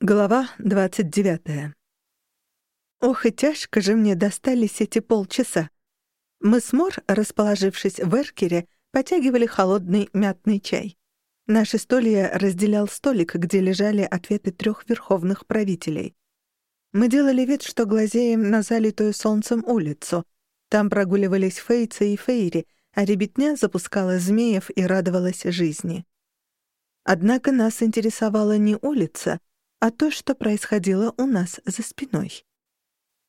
Глава 29. Ох, и тяжко же мне достались эти полчаса. Мы с Мор, расположившись в эркере, потягивали холодный мятный чай. Наши стулья разделял столик, где лежали ответы трех верховных правителей. Мы делали вид, что глазеем на залитую солнцем улицу. Там прогуливались фейцы и фейри, а ребятня запускала змеев и радовалась жизни. Однако нас интересовала не улица — а то, что происходило у нас за спиной.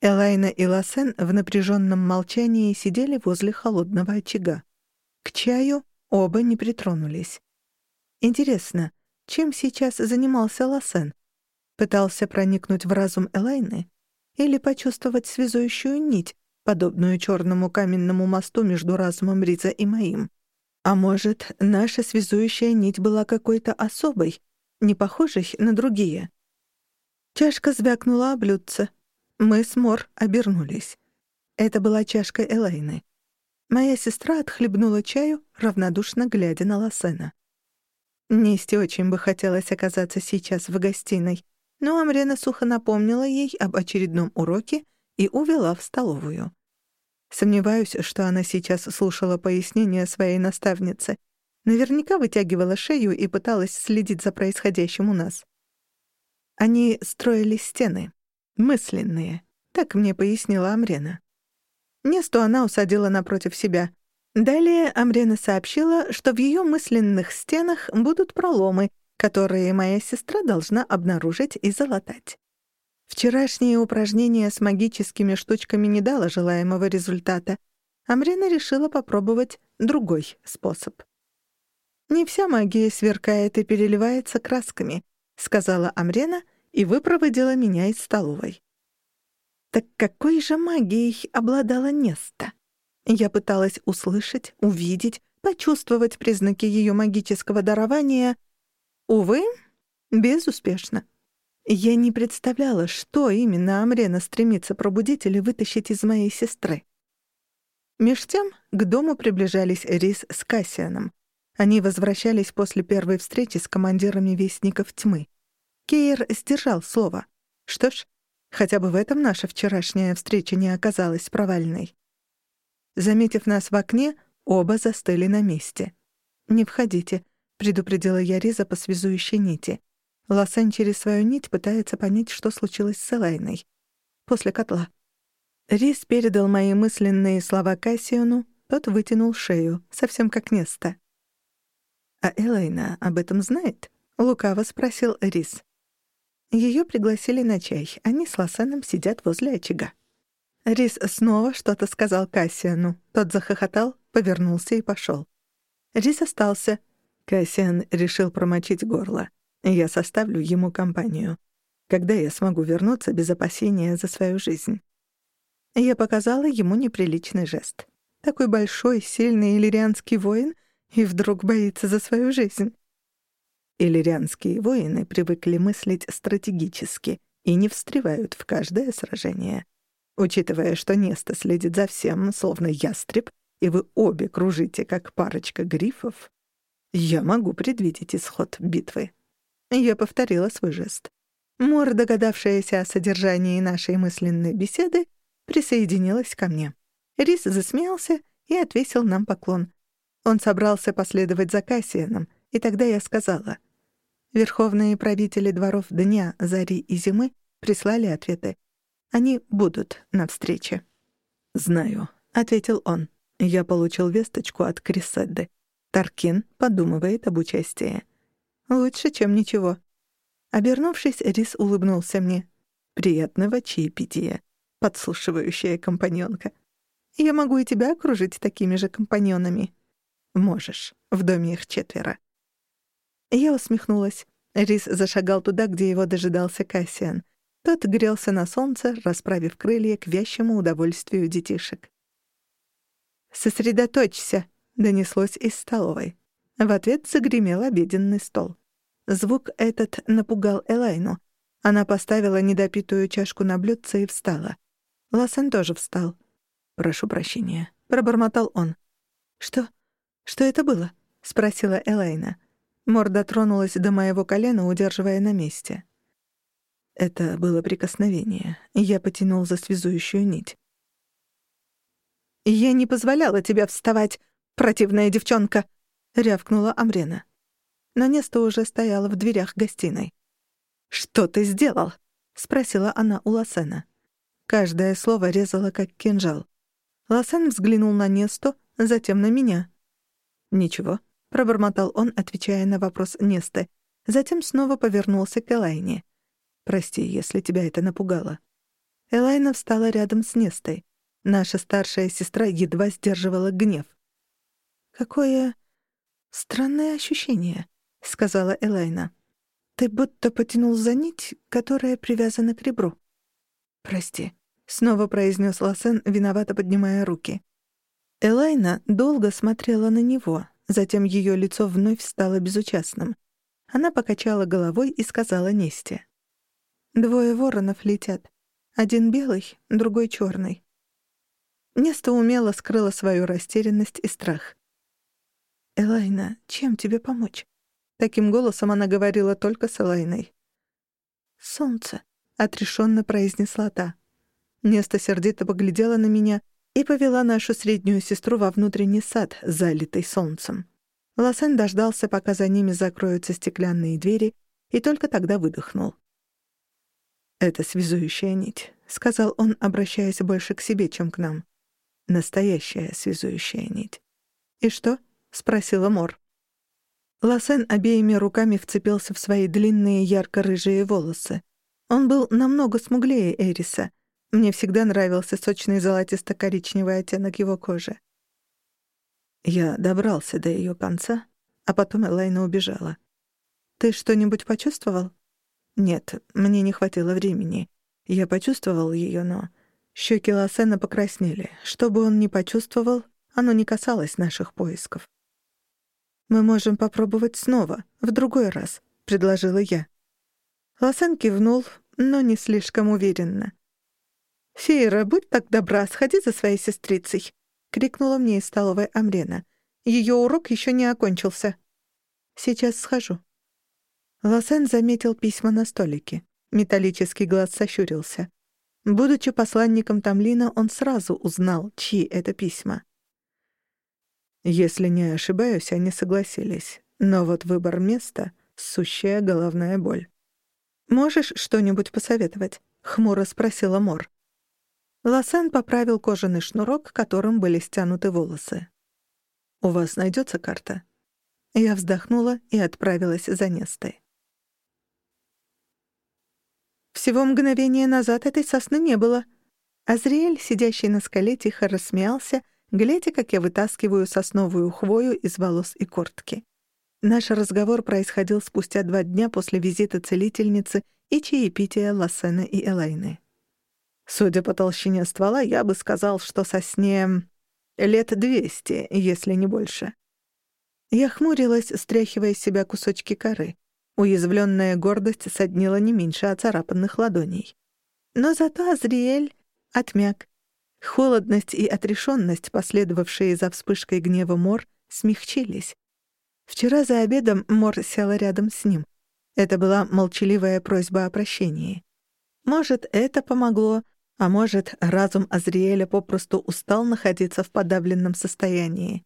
Элайна и Лассен в напряженном молчании сидели возле холодного очага. К чаю оба не притронулись. Интересно, чем сейчас занимался Лассен? Пытался проникнуть в разум Элайны? Или почувствовать связующую нить, подобную черному каменному мосту между разумом Риза и моим? А может, наша связующая нить была какой-то особой, не похожей на другие? Чашка звякнула о блюдце. Мы с Мор обернулись. Это была чашка Элайны. Моя сестра отхлебнула чаю, равнодушно глядя на Лосена. Несте очень бы хотелось оказаться сейчас в гостиной, но Амрена сухо напомнила ей об очередном уроке и увела в столовую. Сомневаюсь, что она сейчас слушала пояснения своей наставницы. Наверняка вытягивала шею и пыталась следить за происходящим у нас. Они строили стены. Мысленные. Так мне пояснила Амрена. Несту она усадила напротив себя. Далее Амрена сообщила, что в ее мысленных стенах будут проломы, которые моя сестра должна обнаружить и залатать. Вчерашнее упражнение с магическими штучками не дало желаемого результата. Амрена решила попробовать другой способ. «Не вся магия сверкает и переливается красками», — сказала Амрена и выпроводила меня из столовой. Так какой же магией обладала Неста? Я пыталась услышать, увидеть, почувствовать признаки ее магического дарования. Увы, безуспешно. Я не представляла, что именно Амрена стремится пробудить или вытащить из моей сестры. Меж тем к дому приближались Рис с Кассианом. Они возвращались после первой встречи с командирами Вестников Тьмы. Кейр сдержал слово. Что ж, хотя бы в этом наша вчерашняя встреча не оказалась провальной. Заметив нас в окне, оба застыли на месте. «Не входите», — предупредила я Риза по связующей нити. Лосен через свою нить пытается понять, что случилось с Элайной. После котла. Риз передал мои мысленные слова Кассиону, тот вытянул шею, совсем как Неста. «А Элайна об этом знает?» — лукаво спросил Риз. Ее пригласили на чай. Они с Лосеном сидят возле очага. Рис снова что-то сказал Кассиану. Тот захохотал, повернулся и пошел. Рис остался. Кассиан решил промочить горло. Я составлю ему компанию. Когда я смогу вернуться без опасения за свою жизнь? Я показала ему неприличный жест. Такой большой, сильный иллирианский воин и вдруг боится за свою жизнь. Иллирианские воины привыкли мыслить стратегически и не встревают в каждое сражение. Учитывая, что Неста следит за всем, словно ястреб, и вы обе кружите, как парочка грифов, я могу предвидеть исход битвы. Я повторила свой жест. Мор, догадавшаяся о содержании нашей мысленной беседы, присоединилась ко мне. Рис засмеялся и отвесил нам поклон. Он собрался последовать за Кассианом, и тогда я сказала — Верховные правители дворов дня, зари и зимы прислали ответы. Они будут на встрече. «Знаю», — ответил он. «Я получил весточку от Криседды. Таркин подумывает об участии». «Лучше, чем ничего». Обернувшись, Рис улыбнулся мне. «Приятного чаепития, подслушивающая компаньонка. Я могу и тебя окружить такими же компаньонами». «Можешь. В доме их четверо». Я усмехнулась. Рис зашагал туда, где его дожидался Кассиан. Тот грелся на солнце, расправив крылья к вящему удовольствию детишек. «Сосредоточься!» — донеслось из столовой. В ответ загремел обеденный стол. Звук этот напугал Элайну. Она поставила недопитую чашку на блюдце и встала. Лассен тоже встал. «Прошу прощения», — пробормотал он. «Что? Что это было?» — спросила Элайна. Морда тронулась до моего колена, удерживая на месте. Это было прикосновение. Я потянул за связующую нить. «Я не позволяла тебе вставать, противная девчонка!» — рявкнула Амрена. Но Неста уже стояла в дверях гостиной. «Что ты сделал?» — спросила она у Лосена. Каждое слово резало, как кинжал. Лосен взглянул на Несту, затем на меня. «Ничего», — пробормотал он, отвечая на вопрос Несты. Затем снова повернулся к Элайне. «Прости, если тебя это напугало». Элайна встала рядом с Нестой. Наша старшая сестра едва сдерживала гнев. «Какое странное ощущение», — сказала Элайна. «Ты будто потянул за нить, которая привязана к ребру». «Прости», — снова произнес Лосен, виновато поднимая руки. Элайна долго смотрела на него, затем ее лицо вновь стало безучастным. Она покачала головой и сказала Несте. «Двое воронов летят. Один белый, другой черный. Неста умело скрыла свою растерянность и страх. «Элайна, чем тебе помочь?» Таким голосом она говорила только с Элайной. «Солнце», — отрешенно произнесла та. Неста сердито поглядела на меня и повела нашу среднюю сестру во внутренний сад, залитый солнцем. Лосен дождался, пока за ними закроются стеклянные двери, и только тогда выдохнул. «Это связующая нить», — сказал он, обращаясь больше к себе, чем к нам. «Настоящая связующая нить». «И что?» — спросила Мор. Лосен обеими руками вцепился в свои длинные ярко-рыжие волосы. Он был намного смуглее Эриса. Мне всегда нравился сочный золотисто-коричневый оттенок его кожи. Я добрался до ее конца, а потом Элайна убежала. «Ты что-нибудь почувствовал?» «Нет, мне не хватило времени. Я почувствовал ее, но...» Щеки Лосена покраснели. Что бы он ни почувствовал, оно не касалось наших поисков. «Мы можем попробовать снова, в другой раз», — предложила я. Лосен кивнул, но не слишком уверенно. «Фейра, будь так добра, сходи за своей сестрицей», — крикнула мне из столовой Амрена. «Ее урок еще не окончился». «Сейчас схожу». Лосен заметил письма на столике. Металлический глаз сощурился. Будучи посланником Тамлина, он сразу узнал, чьи это письма. Если не ошибаюсь, они согласились. Но вот выбор места — сущая головная боль. «Можешь что-нибудь посоветовать?» — хмуро спросила Мор. Лосен поправил кожаный шнурок, которым были стянуты волосы. «У вас найдется карта?» Я вздохнула и отправилась за Нестой. Всего мгновение назад этой сосны не было. Азриэль, сидящий на скале, тихо рассмеялся, глядя, как я вытаскиваю сосновую хвою из волос и куртки. Наш разговор происходил спустя два дня после визита целительницы и чаепития Лассена и Элайны. Судя по толщине ствола, я бы сказал, что сосне лет двести, если не больше. Я хмурилась, стряхивая с себя кусочки коры. Уязвленная гордость соднила не меньше оцарапанных ладоней. Но зато Азриэль отмяк. Холодность и отрешенность, последовавшие за вспышкой гнева Мор, смягчились. Вчера за обедом Мор села рядом с ним. Это была молчаливая просьба о прощении. Может, это помогло, а может, разум Азриэля попросту устал находиться в подавленном состоянии.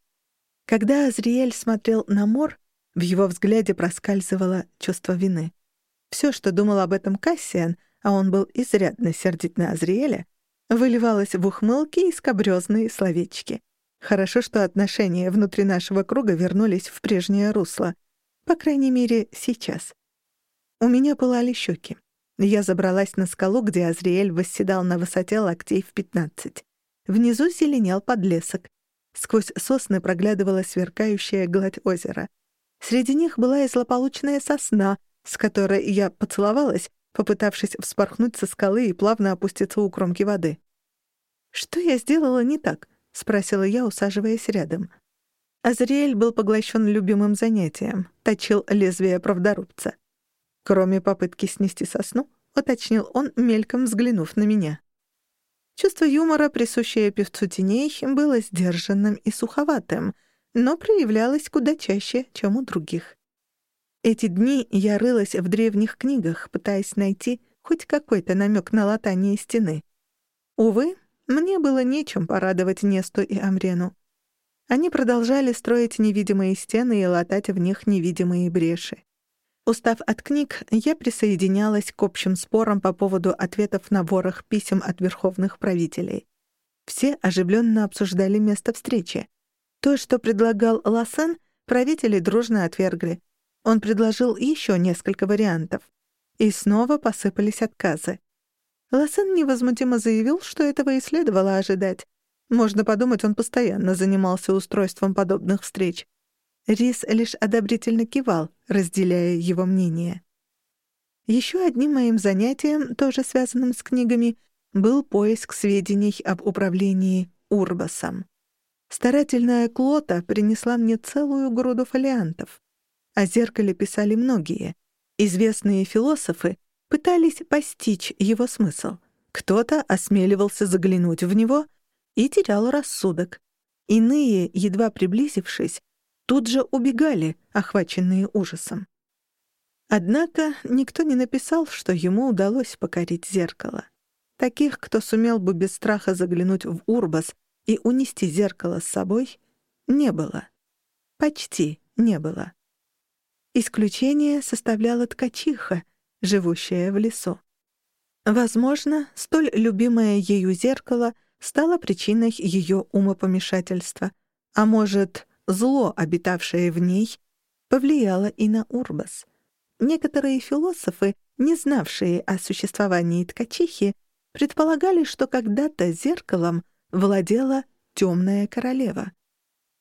Когда Азриэль смотрел на Мор, в его взгляде проскальзывало чувство вины. Все, что думал об этом Кассиан, а он был изрядно сердит на Азриэля, выливалось в ухмылки и скобрёзные словечки. Хорошо, что отношения внутри нашего круга вернулись в прежнее русло. По крайней мере, сейчас. У меня пылали щеки. Я забралась на скалу, где Азриэль восседал на высоте локтей в пятнадцать. Внизу зеленел подлесок. Сквозь сосны проглядывала сверкающая гладь озера. Среди них была и злополучная сосна, с которой я поцеловалась, попытавшись вспорхнуть со скалы и плавно опуститься у кромки воды. «Что я сделала не так?» — спросила я, усаживаясь рядом. Азриэль был поглощен любимым занятием — точил лезвие правдорубца. Кроме попытки снести сосну, уточнил он, мельком взглянув на меня. Чувство юмора, присущее певцу теней, было сдержанным и суховатым, но проявлялось куда чаще, чем у других. Эти дни я рылась в древних книгах, пытаясь найти хоть какой-то намек на латание стены. Увы, мне было нечем порадовать Несту и Амрену. Они продолжали строить невидимые стены и латать в них невидимые бреши. Устав от книг, я присоединялась к общим спорам по поводу ответов на ворох писем от верховных правителей. Все оживленно обсуждали место встречи. То, что предлагал Лассен, правители дружно отвергли. Он предложил еще несколько вариантов. И снова посыпались отказы. Лассен невозмутимо заявил, что этого и следовало ожидать. Можно подумать, он постоянно занимался устройством подобных встреч. Рис лишь одобрительно кивал, разделяя его мнение. Еще одним моим занятием, тоже связанным с книгами, был поиск сведений об управлении Урбасом. Старательная Клота принесла мне целую груду фолиантов. О зеркале писали многие. Известные философы пытались постичь его смысл. Кто-то осмеливался заглянуть в него и терял рассудок. Иные, едва приблизившись, тут же убегали, охваченные ужасом. Однако никто не написал, что ему удалось покорить зеркало. Таких, кто сумел бы без страха заглянуть в Урбас и унести зеркало с собой, не было. Почти не было. Исключение составляла ткачиха, живущая в лесу. Возможно, столь любимое ею зеркало стало причиной ее умопомешательства, а может, зло, обитавшее в ней, повлияло и на Урбас. Некоторые философы, не знавшие о существовании ткачихи, предполагали, что когда-то зеркалом владела темная королева.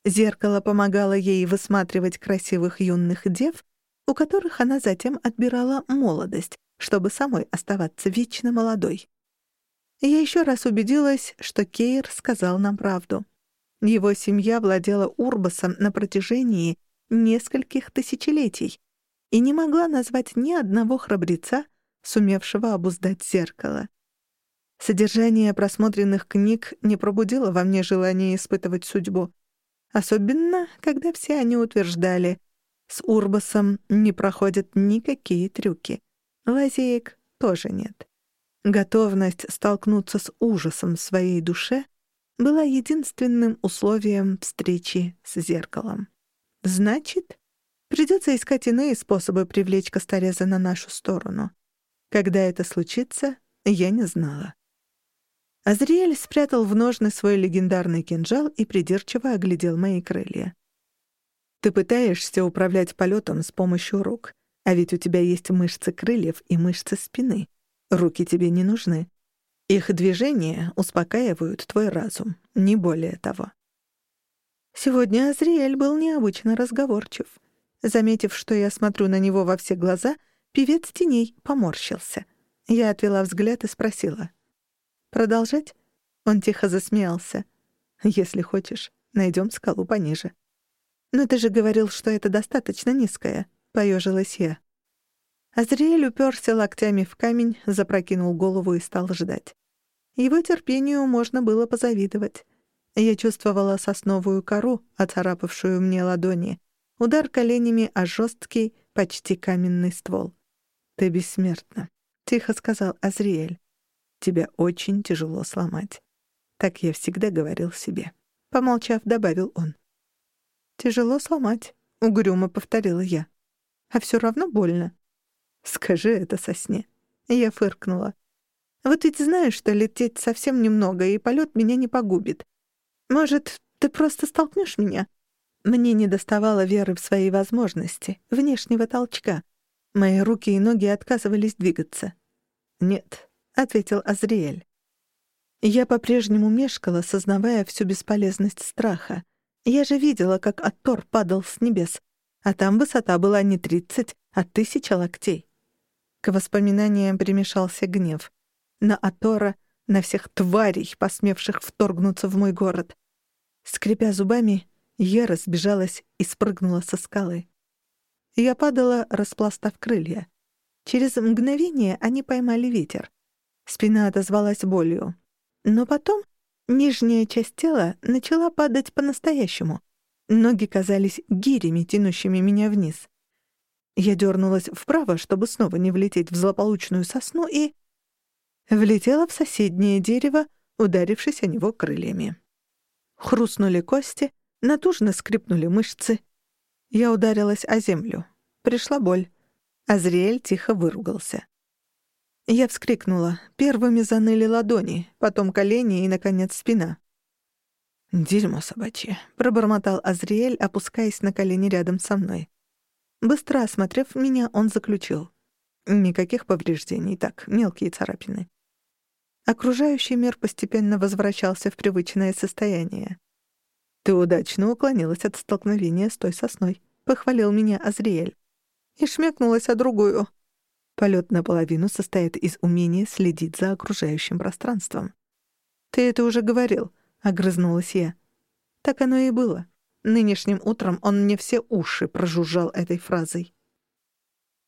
Зеркало помогало ей высматривать красивых юных дев, у которых она затем отбирала молодость, чтобы самой оставаться вечно молодой. Я еще раз убедилась, что Кейр сказал нам правду. Его семья владела Урбасом на протяжении нескольких тысячелетий и не могла назвать ни одного храбреца, сумевшего обуздать зеркало. Содержание просмотренных книг не пробудило во мне желание испытывать судьбу, особенно когда все они утверждали — с Урбасом не проходят никакие трюки. Лазеек тоже нет. Готовность столкнуться с ужасом в своей душе была единственным условием встречи с зеркалом. Значит, придется искать иные способы привлечь Костореза на нашу сторону. Когда это случится, я не знала. Азриэль спрятал в ножны свой легендарный кинжал и придирчиво оглядел мои крылья. Ты пытаешься управлять полетом с помощью рук, а ведь у тебя есть мышцы крыльев и мышцы спины. Руки тебе не нужны. Их движения успокаивают твой разум, не более того. Сегодня Азриэль был необычно разговорчив. Заметив, что я смотрю на него во все глаза, певец теней поморщился. Я отвела взгляд и спросила. «Продолжать?» Он тихо засмеялся. «Если хочешь, найдем скалу пониже». «Но ты же говорил, что это достаточно низкое», — поежилась я. Азриэль уперся локтями в камень, запрокинул голову и стал ждать. Его терпению можно было позавидовать. Я чувствовала сосновую кору, оцарапавшую мне ладони, удар коленями о жесткий, почти каменный ствол. «Ты бессмертна», — тихо сказал Азриэль. «Тебя очень тяжело сломать». Так я всегда говорил себе. Помолчав, добавил он. «Тяжело сломать», — угрюмо повторила я. «А все равно больно». «Скажи это со сне». Я фыркнула. «Вот ведь знаешь, что лететь совсем немного, и полет меня не погубит. Может, ты просто столкнешь меня?» Мне не доставало веры в свои возможности, внешнего толчка. Мои руки и ноги отказывались двигаться. «Нет», — ответил Азриэль. Я по-прежнему мешкала, сознавая всю бесполезность страха. Я же видела, как Аттор падал с небес, а там высота была не тридцать, а тысяча локтей. К воспоминаниям примешался гнев. На Атора, на всех тварей, посмевших вторгнуться в мой город. Скрипя зубами, я разбежалась и спрыгнула со скалы. Я падала, распластав крылья. Через мгновение они поймали ветер. Спина отозвалась болью. Но потом Нижняя часть тела начала падать по-настоящему. Ноги казались гирями, тянущими меня вниз. Я дернулась вправо, чтобы снова не влететь в злополучную сосну, и... Влетела в соседнее дерево, ударившись о него крыльями. Хрустнули кости, натужно скрипнули мышцы. Я ударилась о землю. Пришла боль. Азриэль тихо выругался. Я вскрикнула. Первыми заныли ладони, потом колени и, наконец, спина. «Дерьмо собачье», — пробормотал Азриэль, опускаясь на колени рядом со мной. Быстро осмотрев меня, он заключил. Никаких повреждений, так, мелкие царапины. Окружающий мир постепенно возвращался в привычное состояние. «Ты удачно уклонилась от столкновения с той сосной», — похвалил меня Азриэль. И шмякнулась о другую. Полет наполовину состоит из умения следить за окружающим пространством. «Ты это уже говорил», — огрызнулась я. Так оно и было. Нынешним утром он мне все уши прожужжал этой фразой.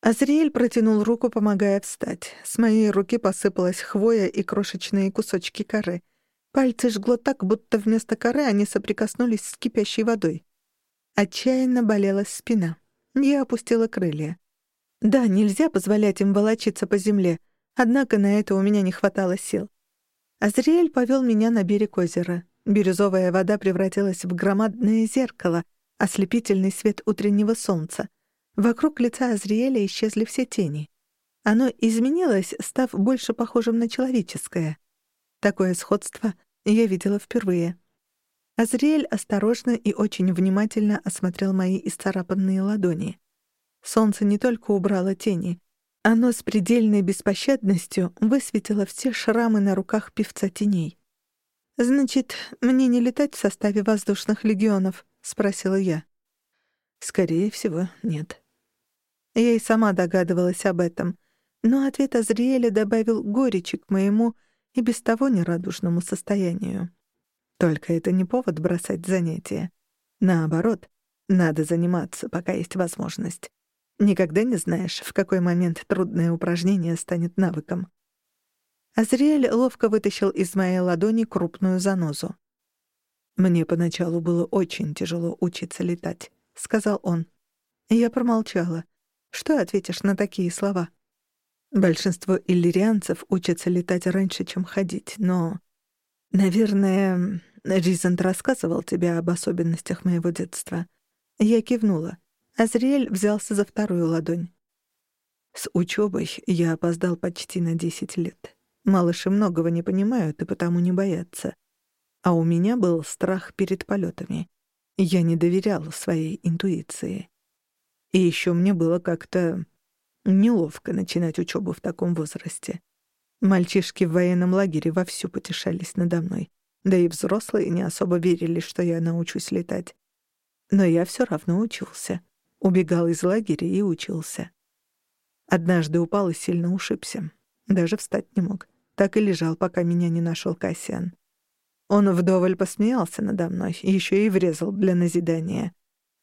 Азриэль протянул руку, помогая встать. С моей руки посыпалась хвоя и крошечные кусочки коры. Пальцы жгло так, будто вместо коры они соприкоснулись с кипящей водой. Отчаянно болела спина. Я опустила крылья. Да, нельзя позволять им волочиться по земле, однако на это у меня не хватало сил. Азриэль повел меня на берег озера. Бирюзовая вода превратилась в громадное зеркало, ослепительный свет утреннего солнца. Вокруг лица Азриэля исчезли все тени. Оно изменилось, став больше похожим на человеческое. Такое сходство я видела впервые. Азриэль осторожно и очень внимательно осмотрел мои исцарапанные ладони. Солнце не только убрало тени, оно с предельной беспощадностью высветило все шрамы на руках певца теней. «Значит, мне не летать в составе воздушных легионов?» — спросила я. «Скорее всего, нет». Я и сама догадывалась об этом, но ответ Азриэля добавил горечи к моему и без того нерадужному состоянию. Только это не повод бросать занятия. Наоборот, надо заниматься, пока есть возможность. Никогда не знаешь, в какой момент трудное упражнение станет навыком. Азриэль ловко вытащил из моей ладони крупную занозу. «Мне поначалу было очень тяжело учиться летать», — сказал он. Я промолчала. Что ответишь на такие слова? Большинство иллирианцев учатся летать раньше, чем ходить, но... Наверное, Ризант рассказывал тебе об особенностях моего детства. Я кивнула. Азриэль взялся за вторую ладонь. С учебой я опоздал почти на десять лет. Малыши многого не понимают и потому не боятся. А у меня был страх перед полетами. Я не доверял своей интуиции. И еще мне было как-то неловко начинать учебу в таком возрасте. Мальчишки в военном лагере вовсю потешались надо мной. Да и взрослые не особо верили, что я научусь летать. Но я все равно учился. Убегал из лагеря и учился. Однажды упал и сильно ушибся. Даже встать не мог так и лежал, пока меня не нашел Кассиан. Он вдоволь посмеялся надо мной, еще и врезал для назидания.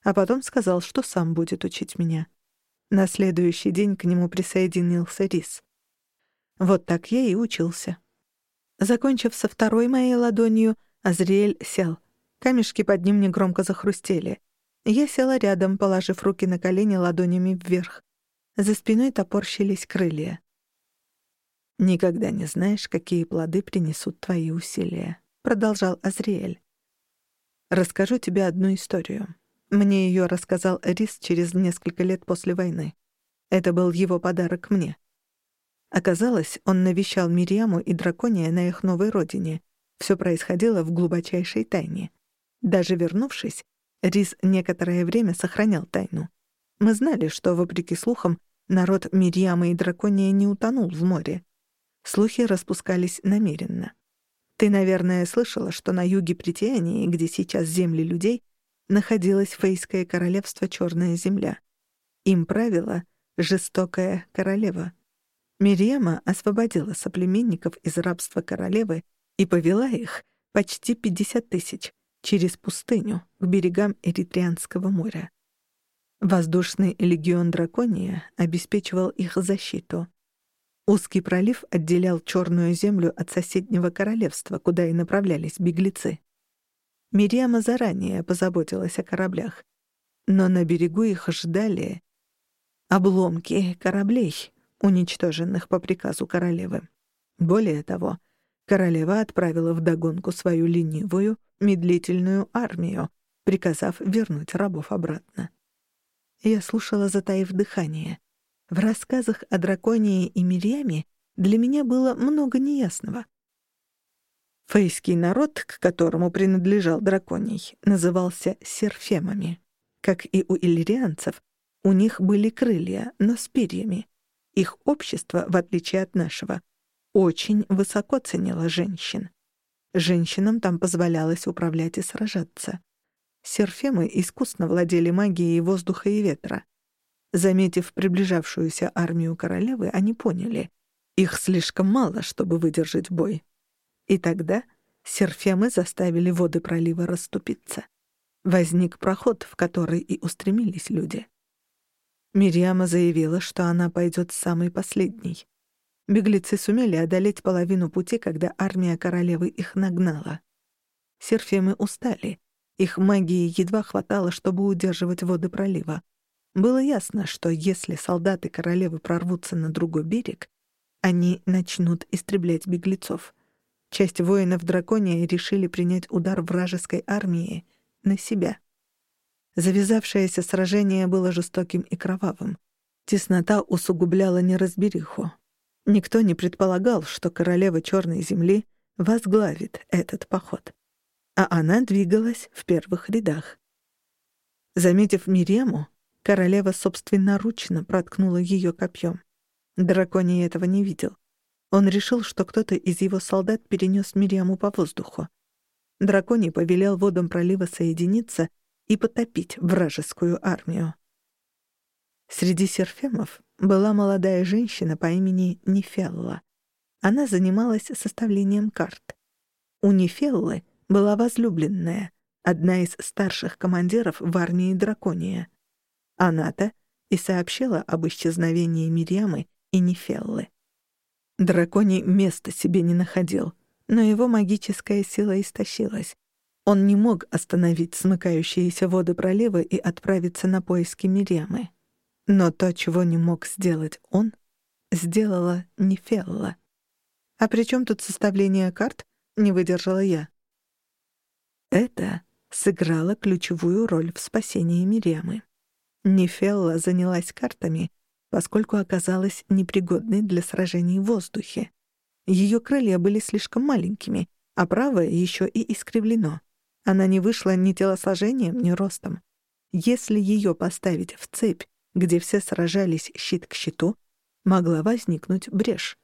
А потом сказал, что сам будет учить меня. На следующий день к нему присоединился Рис. Вот так я и учился. Закончив со второй моей ладонью, Азриэль сел. Камешки под ним негромко захрустели. Я села рядом, положив руки на колени ладонями вверх. За спиной топорщились крылья. «Никогда не знаешь, какие плоды принесут твои усилия», — продолжал Азриэль. «Расскажу тебе одну историю. Мне ее рассказал Рис через несколько лет после войны. Это был его подарок мне. Оказалось, он навещал Мириаму и Дракония на их новой родине. Все происходило в глубочайшей тайне. Даже вернувшись, Рис некоторое время сохранял тайну. Мы знали, что, вопреки слухам, народ Мириамы и Дракония не утонул в море. Слухи распускались намеренно. Ты, наверное, слышала, что на юге Притянии, где сейчас земли людей, находилось фейское королевство Черная земля. Им правила жестокая королева. Мириама освободила соплеменников из рабства королевы и повела их, почти 50 тысяч, через пустыню к берегам Эритрианского моря. Воздушный легион Дракония обеспечивал их защиту. Узкий пролив отделял Черную землю от соседнего королевства, куда и направлялись беглецы. Мириама заранее позаботилась о кораблях, но на берегу их ждали. обломки кораблей, уничтоженных по приказу королевы. Более того, королева отправила вдогонку свою ленивую, медлительную армию, приказав вернуть рабов обратно. Я слушала, затаив дыхание. В рассказах о драконии и Мирьяме для меня было много неясного. Фейский народ, к которому принадлежал драконий, назывался серфемами. Как и у иллирианцев, у них были крылья, но с перьями. Их общество, в отличие от нашего, очень высоко ценило женщин. Женщинам там позволялось управлять и сражаться. Серфемы искусно владели магией воздуха и ветра. Заметив приближавшуюся армию королевы, они поняли — их слишком мало, чтобы выдержать бой. И тогда серфемы заставили воды пролива расступиться. Возник проход, в который и устремились люди. Мириама заявила, что она пойдет самой последней. Беглецы сумели одолеть половину пути, когда армия королевы их нагнала. Серфемы устали. Их магии едва хватало, чтобы удерживать воды пролива. Было ясно, что если солдаты королевы прорвутся на другой берег, они начнут истреблять беглецов. Часть воинов дракония решили принять удар вражеской армии на себя. Завязавшееся сражение было жестоким и кровавым. Теснота усугубляла неразбериху. Никто не предполагал, что королева Черной земли возглавит этот поход. А она двигалась в первых рядах. Заметив Мирему, королева собственноручно проткнула ее копьем. Драконий этого не видел. Он решил, что кто-то из его солдат перенес Мириаму по воздуху. Драконий повелел водам пролива соединиться и потопить вражескую армию. Среди серфемов была молодая женщина по имени Нефелла. Она занималась составлением карт. У Нефеллы была возлюбленная, одна из старших командиров в армии Дракония. Она-то и сообщила об исчезновении Мирьямы и Нефеллы. Драконий места себе не находил, но его магическая сила истощилась. Он не мог остановить смыкающиеся воды пролива и отправиться на поиски Миремы. Но то, чего не мог сделать он, сделала Нефелла. А при чем тут составление карт, не выдержала я. Это сыграло ключевую роль в спасении Миремы. Нефелла занялась картами поскольку оказалась непригодной для сражений в воздухе. Ее крылья были слишком маленькими, а правое еще и искривлено. Она не вышла ни телосложением, ни ростом. Если ее поставить в цепь, где все сражались щит к щиту, могла возникнуть брешь.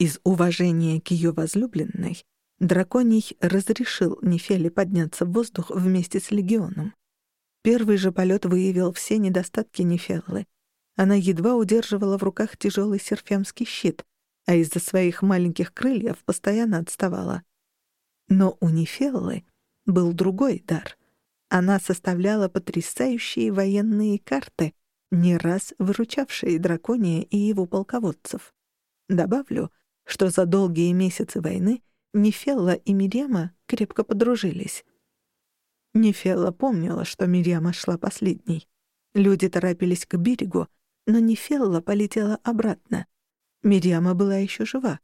Из уважения к ее возлюбленной драконий разрешил Нефеле подняться в воздух вместе с легионом. Первый же полет выявил все недостатки Нефеллы — она едва удерживала в руках тяжелый серфемский щит, а из-за своих маленьких крыльев постоянно отставала. Но у Нефеллы был другой дар. Она составляла потрясающие военные карты, не раз выручавшие дракония и его полководцев. Добавлю, что за долгие месяцы войны Нефелла и Мирема крепко подружились. Нефелла помнила, что Мирема шла последней. Люди торопились к берегу, но Нефелла полетела обратно. Мирьяма была еще жива.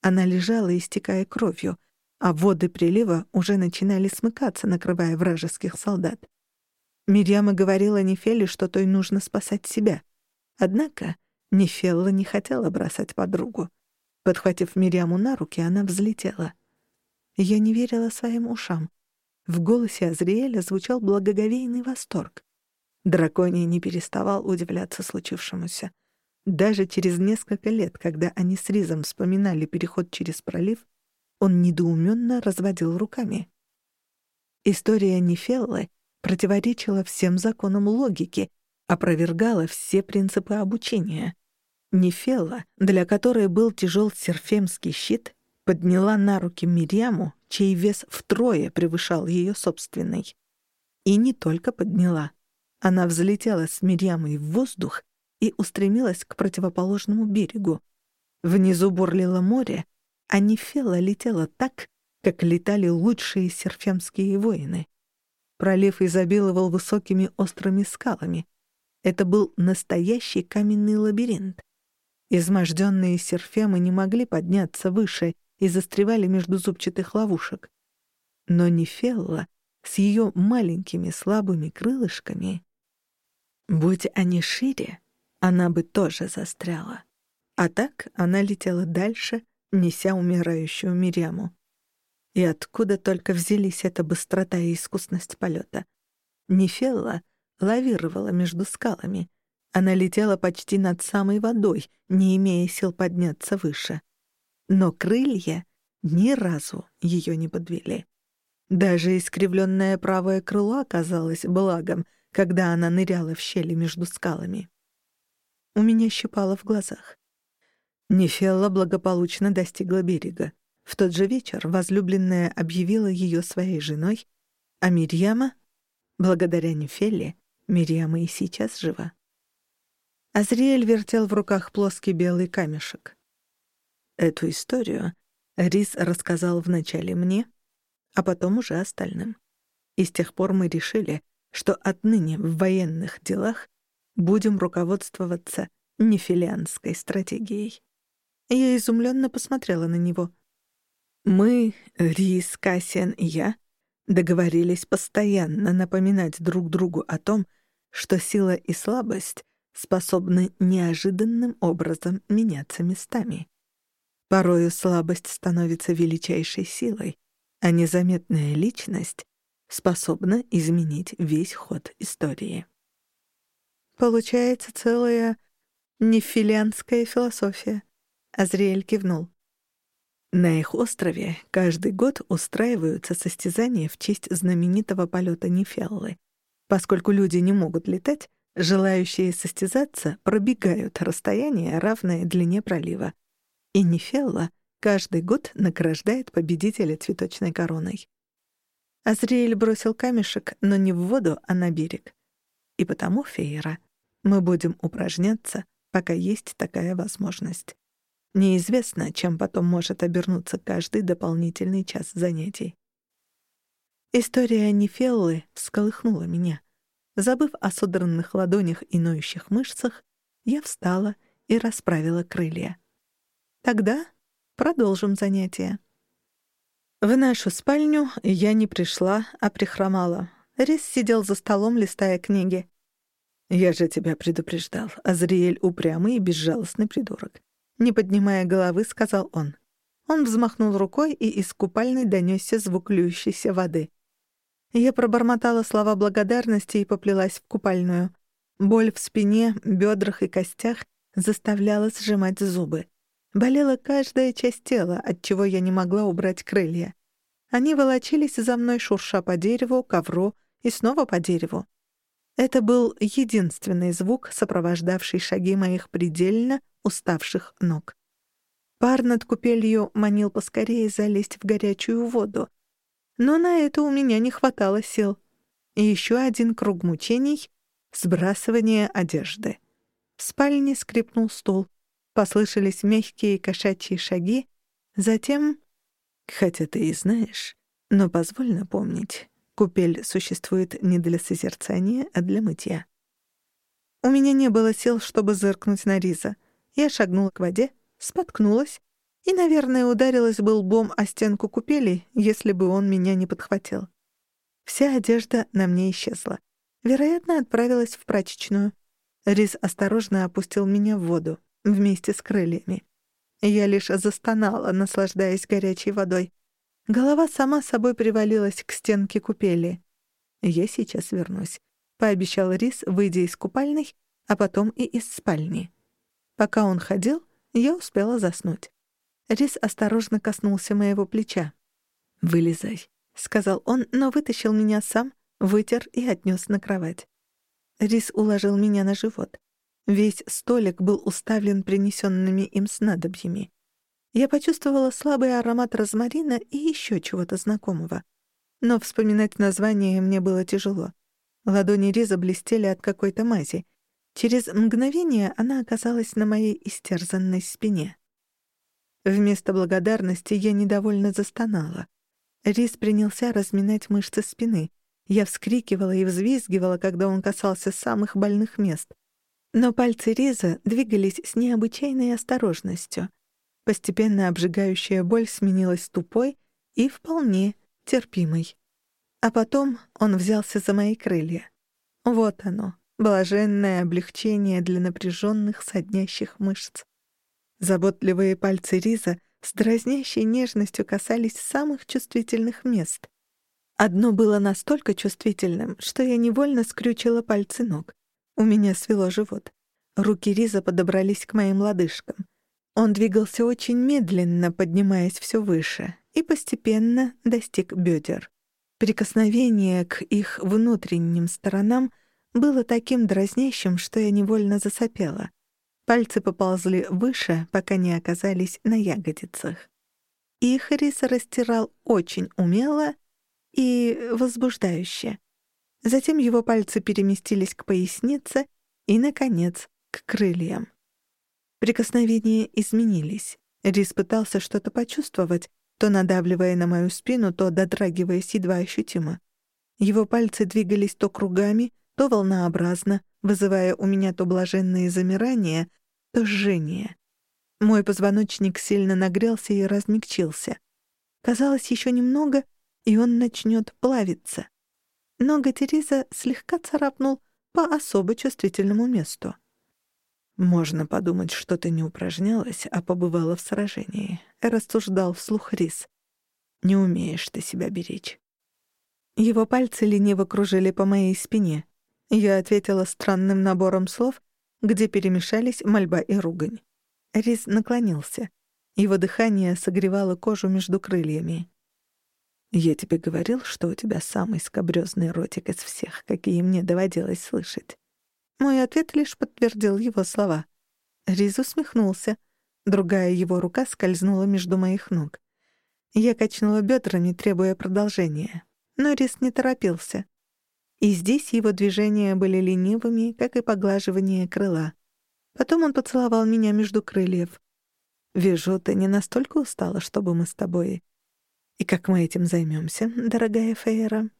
Она лежала, истекая кровью, а воды прилива уже начинали смыкаться, накрывая вражеских солдат. Мирьяма говорила Нефелле, что той нужно спасать себя. Однако Нефелла не хотела бросать подругу. Подхватив Мирьяму на руки, она взлетела. Я не верила своим ушам. В голосе Азриэля звучал благоговейный восторг. Драконий не переставал удивляться случившемуся. Даже через несколько лет, когда они с Ризом вспоминали переход через пролив, он недоуменно разводил руками. История Нефеллы противоречила всем законам логики, опровергала все принципы обучения. Нефелла, для которой был тяжел серфемский щит, подняла на руки Мирьяму, чей вес втрое превышал ее собственный. И не только подняла — она взлетела с Мирьямой в воздух и устремилась к противоположному берегу. Внизу бурлило море, а Нефела летела так, как летали лучшие серфемские воины. Пролив изобиловал высокими острыми скалами. Это был настоящий каменный лабиринт. Изможденные серфемы не могли подняться выше и застревали между зубчатых ловушек. Но Нефелла с ее маленькими слабыми крылышками... Будь они шире, она бы тоже застряла. А так она летела дальше, неся умирающую Миряму. И откуда только взялись эта быстрота и искусность полета? Нефелла лавировала между скалами. Она летела почти над самой водой, не имея сил подняться выше. Но крылья ни разу ее не подвели. Даже искривленное правое крыло оказалось благом, когда она ныряла в щели между скалами. У меня щипало в глазах. Нефелла благополучно достигла берега. В тот же вечер возлюбленная объявила ее своей женой, а Мирьяма, благодаря Нефелле, Мирьяма и сейчас жива. Азриэль вертел в руках плоский белый камешек. Эту историю Рис рассказал вначале мне, а потом уже остальным. И с тех пор мы решили, что отныне в военных делах будем руководствоваться нефилианской стратегией. Я изумленно посмотрела на него. Мы, Рис, Кассиан и я, договорились постоянно напоминать друг другу о том, что сила и слабость способны неожиданным образом меняться местами. Порою слабость становится величайшей силой, а незаметная личность способна изменить весь ход истории. Получается целая нефилянская философия. Азриэль кивнул. На их острове каждый год устраиваются состязания в честь знаменитого полета Нефеллы. Поскольку люди не могут летать, желающие состязаться пробегают расстояние, равное длине пролива. И Нефелла — каждый год награждает победителя цветочной короной. Азриэль бросил камешек, но не в воду, а на берег. И потому, Фейра, мы будем упражняться, пока есть такая возможность. Неизвестно, чем потом может обернуться каждый дополнительный час занятий. История Нефеллы всколыхнула меня. Забыв о содранных ладонях и ноющих мышцах, я встала и расправила крылья. Тогда Продолжим занятие. В нашу спальню я не пришла, а прихромала. Рис сидел за столом, листая книги. «Я же тебя предупреждал. Азриэль упрямый и безжалостный придурок». Не поднимая головы, сказал он. Он взмахнул рукой, и из купальной донёсся звук льющейся воды. Я пробормотала слова благодарности и поплелась в купальную. Боль в спине, бёдрах и костях заставляла сжимать зубы. Болела каждая часть тела, от чего я не могла убрать крылья. Они волочились за мной, шурша по дереву, ковру и снова по дереву. Это был единственный звук, сопровождавший шаги моих предельно уставших ног. Пар над купелью манил поскорее залезть в горячую воду. Но на это у меня не хватало сил. И еще один круг мучений — сбрасывание одежды. В спальне скрипнул стул. Послышались мягкие кошачьи шаги. Затем... Хотя ты и знаешь, но позволь напомнить, купель существует не для созерцания, а для мытья. У меня не было сил, чтобы зыркнуть на Риза. Я шагнула к воде, споткнулась и, наверное, ударилась бы лбом о стенку купели, если бы он меня не подхватил. Вся одежда на мне исчезла. Вероятно, отправилась в прачечную. Риз осторожно опустил меня в воду вместе с крыльями. Я лишь застонала, наслаждаясь горячей водой. Голова сама собой привалилась к стенке купели. «Я сейчас вернусь», — пообещал Рис, выйдя из купальной, а потом и из спальни. Пока он ходил, я успела заснуть. Рис осторожно коснулся моего плеча. «Вылезай», — сказал он, но вытащил меня сам, вытер и отнес на кровать. Рис уложил меня на живот. Весь столик был уставлен принесенными им снадобьями. Я почувствовала слабый аромат розмарина и еще чего-то знакомого. Но вспоминать название мне было тяжело. Ладони Риза блестели от какой-то мази. Через мгновение она оказалась на моей истерзанной спине. Вместо благодарности я недовольно застонала. Риз принялся разминать мышцы спины. Я вскрикивала и взвизгивала, когда он касался самых больных мест. Но пальцы Риза двигались с необычайной осторожностью. Постепенно обжигающая боль сменилась тупой и вполне терпимой. А потом он взялся за мои крылья. Вот оно, блаженное облегчение для напряженных соднящих мышц. Заботливые пальцы Риза с дразнящей нежностью касались самых чувствительных мест. Одно было настолько чувствительным, что я невольно скрючила пальцы ног. У меня свело живот. Руки Риза подобрались к моим лодыжкам. Он двигался очень медленно, поднимаясь все выше, и постепенно достиг бедер. Прикосновение к их внутренним сторонам было таким дразнящим, что я невольно засопела. Пальцы поползли выше, пока не оказались на ягодицах. Их Рис растирал очень умело и возбуждающе. Затем его пальцы переместились к пояснице и, наконец, к крыльям. Прикосновения изменились. Рис пытался что-то почувствовать, то надавливая на мою спину, то дотрагиваясь едва ощутимо. Его пальцы двигались то кругами, то волнообразно, вызывая у меня то блаженные замирания, то жжение. Мой позвоночник сильно нагрелся и размягчился. Казалось, еще немного, и он начнет плавиться. Ноготь Тереза слегка царапнул по особо чувствительному месту. «Можно подумать, что ты не упражнялась, а побывала в сражении», — рассуждал вслух Рис. «Не умеешь ты себя беречь». Его пальцы лениво кружили по моей спине. Я ответила странным набором слов, где перемешались мольба и ругань. Рис наклонился. Его дыхание согревало кожу между крыльями. Я тебе говорил, что у тебя самый скобрёзный ротик из всех, какие мне доводилось слышать. Мой ответ лишь подтвердил его слова. Риз усмехнулся. Другая его рука скользнула между моих ног. Я качнула бедрами, требуя продолжения. Но Риз не торопился. И здесь его движения были ленивыми, как и поглаживание крыла. Потом он поцеловал меня между крыльев. «Вижу, ты не настолько устала, чтобы мы с тобой и как мы этим займемся, дорогая Фейра?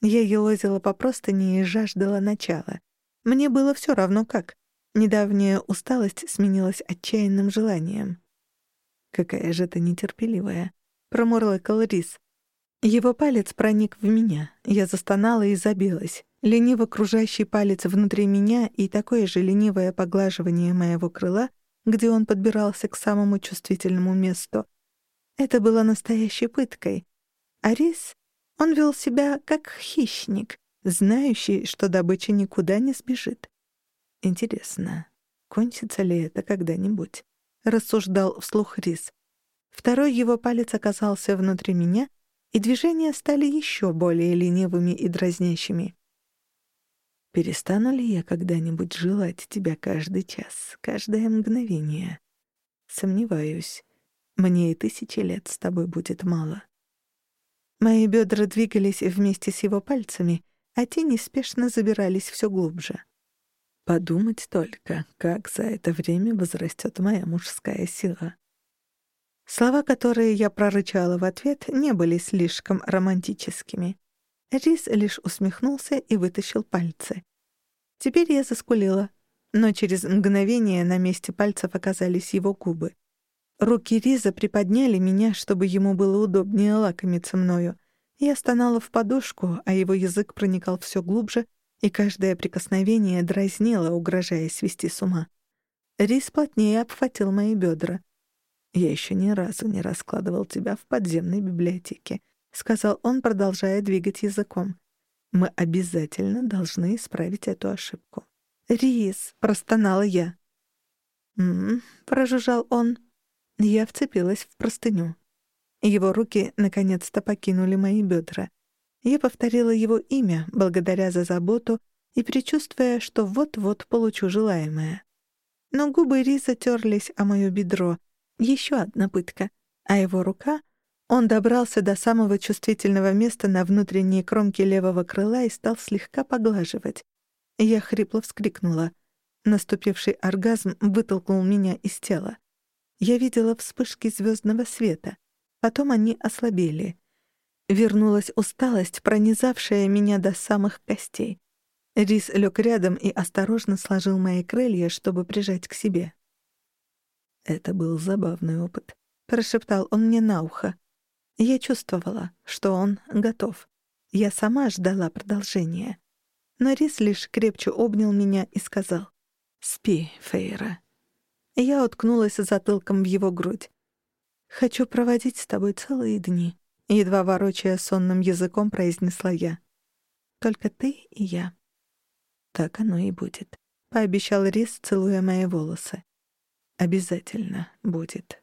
Я елозила по простыне и жаждала начала. Мне было все равно как. Недавняя усталость сменилась отчаянным желанием. «Какая же ты нетерпеливая!» — промурлыкал Рис. Его палец проник в меня. Я застонала и забилась. Лениво кружащий палец внутри меня и такое же ленивое поглаживание моего крыла, где он подбирался к самому чувствительному месту — это было настоящей пыткой. Арис, он вел себя как хищник, знающий, что добыча никуда не сбежит. Интересно, кончится ли это когда-нибудь? Рассуждал вслух Рис. Второй его палец оказался внутри меня, и движения стали еще более ленивыми и дразнящими. Перестану ли я когда-нибудь желать тебя каждый час, каждое мгновение? Сомневаюсь. Мне и тысячи лет с тобой будет мало. Мои бедра двигались вместе с его пальцами, а те неспешно забирались все глубже. Подумать только, как за это время возрастет моя мужская сила. Слова, которые я прорычала в ответ, не были слишком романтическими. Рис лишь усмехнулся и вытащил пальцы. Теперь я заскулила, но через мгновение на месте пальцев оказались его губы. Руки Риза приподняли меня, чтобы ему было удобнее лакомиться мною. Я стонала в подушку, а его язык проникал все глубже, и каждое прикосновение дразнило, угрожая свести с ума. Риз плотнее обхватил мои бедра. «Я еще ни разу не раскладывал тебя в подземной библиотеке», — сказал он, продолжая двигать языком. «Мы обязательно должны исправить эту ошибку». «Риз!» — простонала я. «М-м-м», прожужжал он. Я вцепилась в простыню. Его руки наконец-то покинули мои бедра. Я повторила его имя, благодаря за заботу и предчувствуя, что вот-вот получу желаемое. Но губы Риза терлись о моё бедро. Еще одна пытка. А его рука... Он добрался до самого чувствительного места на внутренней кромке левого крыла и стал слегка поглаживать. Я хрипло вскрикнула. Наступивший оргазм вытолкнул меня из тела. Я видела вспышки звездного света. Потом они ослабели. Вернулась усталость, пронизавшая меня до самых костей. Рис лег рядом и осторожно сложил мои крылья, чтобы прижать к себе. Это был забавный опыт. Прошептал он мне на ухо. Я чувствовала, что он готов. Я сама ждала продолжения. Но Рис лишь крепче обнял меня и сказал «Спи, Фейра». Я уткнулась затылком в его грудь. «Хочу проводить с тобой целые дни», — едва ворочая сонным языком произнесла я. «Только ты и я». «Так оно и будет», — пообещал Рис, целуя мои волосы. «Обязательно будет».